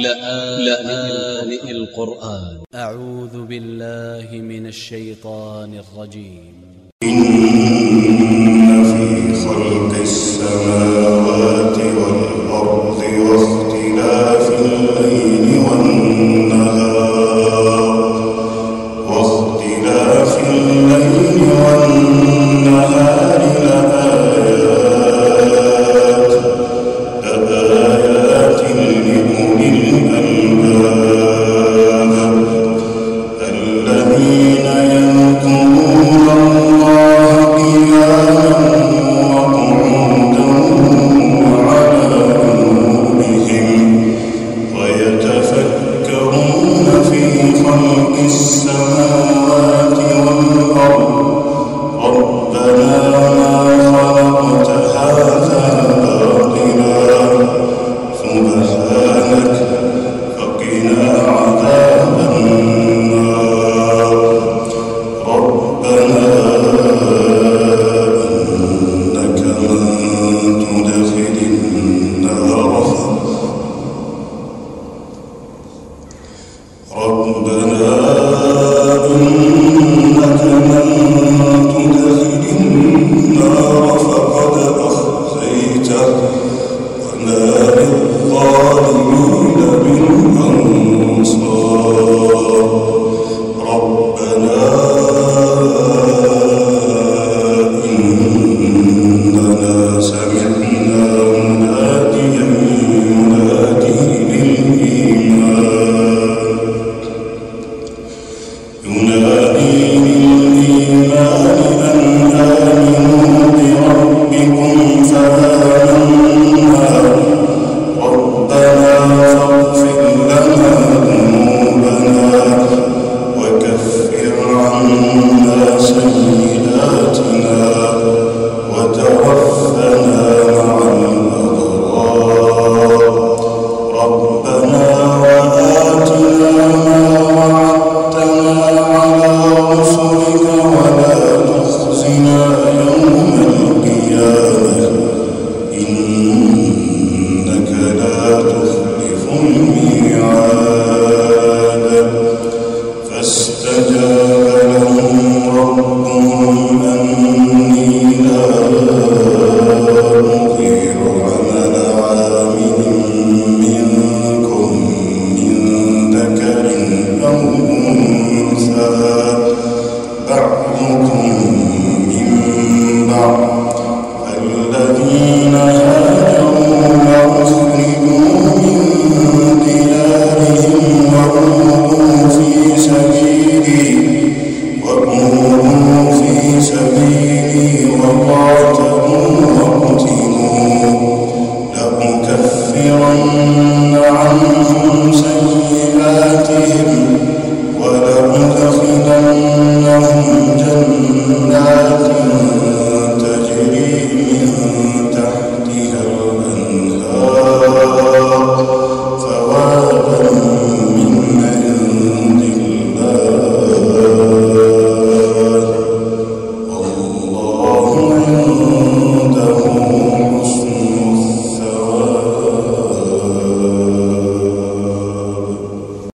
لآن القرآن. أ ع و ذ من الشيطان الرجيم. أمة من الله